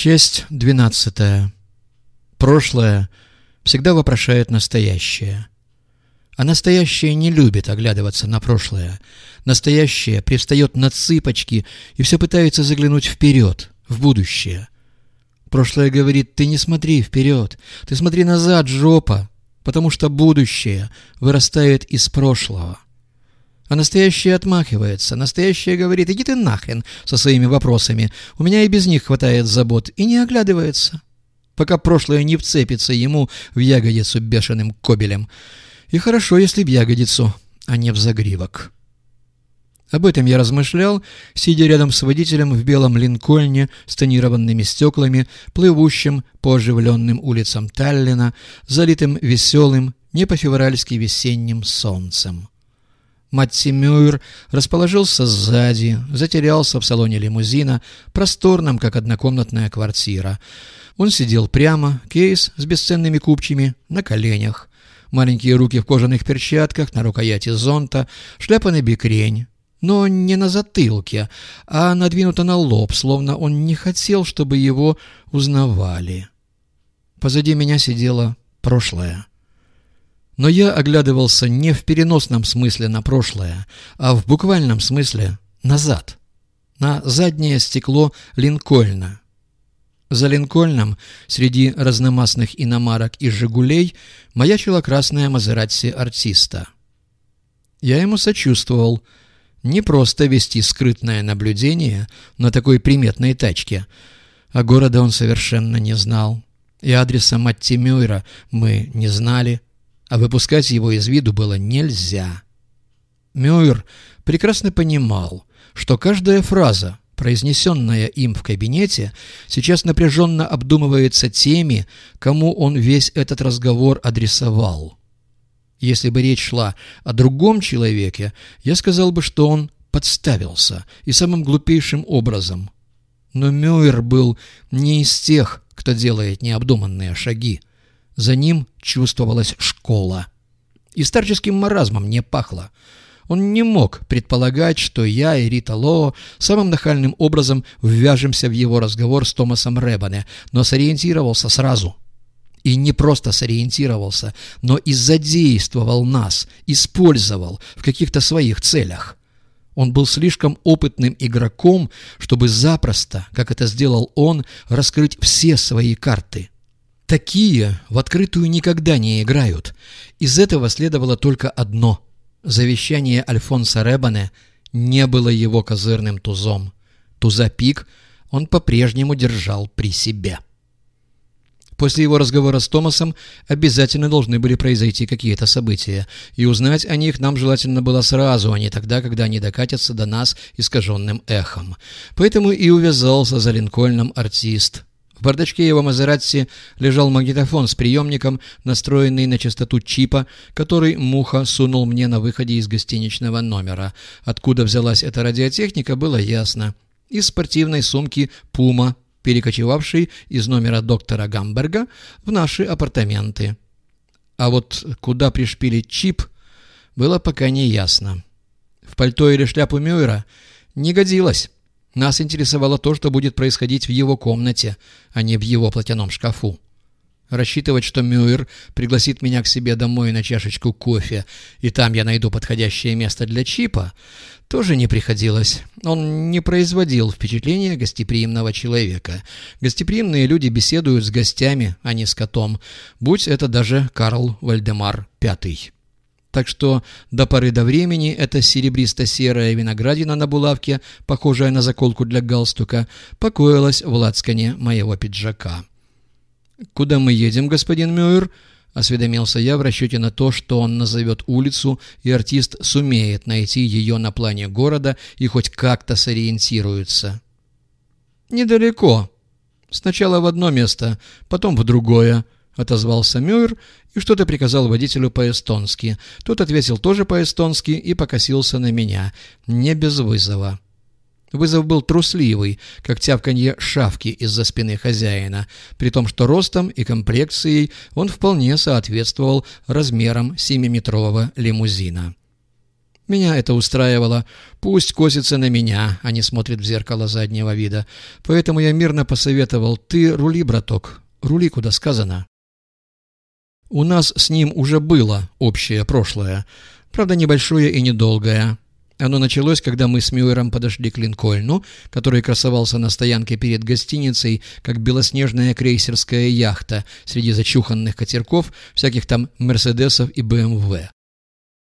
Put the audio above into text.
Часть двенадцатая. Прошлое всегда вопрошает настоящее. А настоящее не любит оглядываться на прошлое. Настоящее пристает на цыпочки и все пытается заглянуть вперед, в будущее. Прошлое говорит, ты не смотри вперед, ты смотри назад, жопа, потому что будущее вырастает из прошлого. А настоящее отмахивается. Настоящее говорит, иди ты нахрен со своими вопросами. У меня и без них хватает забот. И не оглядывается. Пока прошлое не вцепится ему в ягодицу бешеным кобелем. И хорошо, если в ягодицу, а не в загривок. Об этом я размышлял, сидя рядом с водителем в белом линкольне с тонированными стеклами, плывущим по оживленным улицам Таллина, залитым веселым, не по-февральски весенним солнцем. Матти Мюир расположился сзади, затерялся в салоне лимузина, просторном, как однокомнатная квартира. Он сидел прямо, кейс с бесценными купчими, на коленях. Маленькие руки в кожаных перчатках, на рукояти зонта, шляпа на бикрень. Но не на затылке, а надвинута на лоб, словно он не хотел, чтобы его узнавали. Позади меня сидело прошлое. Но я оглядывался не в переносном смысле на прошлое, а в буквальном смысле назад, на заднее стекло Линкольна. За Линкольном среди разномастных иномарок и «Жигулей» маячила красная Мазератси артиста. Я ему сочувствовал. Не просто вести скрытное наблюдение на такой приметной тачке, а города он совершенно не знал. И адреса Матти Мюйра мы не знали а выпускать его из виду было нельзя. Мюэр прекрасно понимал, что каждая фраза, произнесенная им в кабинете, сейчас напряженно обдумывается теми, кому он весь этот разговор адресовал. Если бы речь шла о другом человеке, я сказал бы, что он подставился и самым глупейшим образом. Но Мюэр был не из тех, кто делает необдуманные шаги. За ним чувствовалась школа. И старческим маразмом не пахло. Он не мог предполагать, что я и Рита Лоо самым нахальным образом ввяжемся в его разговор с Томасом Рэббоне, но сориентировался сразу. И не просто сориентировался, но и задействовал нас, использовал в каких-то своих целях. Он был слишком опытным игроком, чтобы запросто, как это сделал он, раскрыть все свои карты. Такие в открытую никогда не играют. Из этого следовало только одно. Завещание Альфонса Ребане не было его козырным тузом. Туза пик он по-прежнему держал при себе. После его разговора с Томасом обязательно должны были произойти какие-то события, и узнать о них нам желательно было сразу, а не тогда, когда они докатятся до нас искаженным эхом. Поэтому и увязался за Линкольном артист – в бардачке его Мазератти лежал магнитофон с приемником, настроенный на частоту чипа, который Муха сунул мне на выходе из гостиничного номера. Откуда взялась эта радиотехника, было ясно. Из спортивной сумки «Пума», перекочевавшей из номера доктора Гамберга в наши апартаменты. А вот куда пришпилить чип, было пока не ясно. В пальто или шляпу Мюэра не годилось. Нас интересовало то, что будет происходить в его комнате, а не в его платяном шкафу. Рассчитывать, что Мюэр пригласит меня к себе домой на чашечку кофе, и там я найду подходящее место для чипа, тоже не приходилось. Он не производил впечатления гостеприимного человека. Гостеприимные люди беседуют с гостями, а не с котом, будь это даже Карл Вальдемар Пятый. Так что до поры до времени эта серебристо-серая виноградина на булавке, похожая на заколку для галстука, покоилась в лацкане моего пиджака. «Куда мы едем, господин Мюэр?» — осведомился я в расчете на то, что он назовет улицу, и артист сумеет найти ее на плане города и хоть как-то сориентируется. «Недалеко. Сначала в одно место, потом в другое», отозвался Мюр и что-то приказал водителю по-эстонски. Тот ответил тоже по-эстонски и покосился на меня, не без вызова. Вызов был трусливый, как тявканье шавки из-за спины хозяина, при том, что ростом и комплекцией он вполне соответствовал размерам семиметрового лимузина. Меня это устраивало. Пусть косится на меня, а не смотрит в зеркало заднего вида. Поэтому я мирно посоветовал «Ты рули, браток, рули, куда сказано». У нас с ним уже было общее прошлое, правда небольшое и недолгое. Оно началось, когда мы с Мюэром подошли к Линкольну, который красовался на стоянке перед гостиницей, как белоснежная крейсерская яхта среди зачуханных катерков, всяких там Мерседесов и БМВ.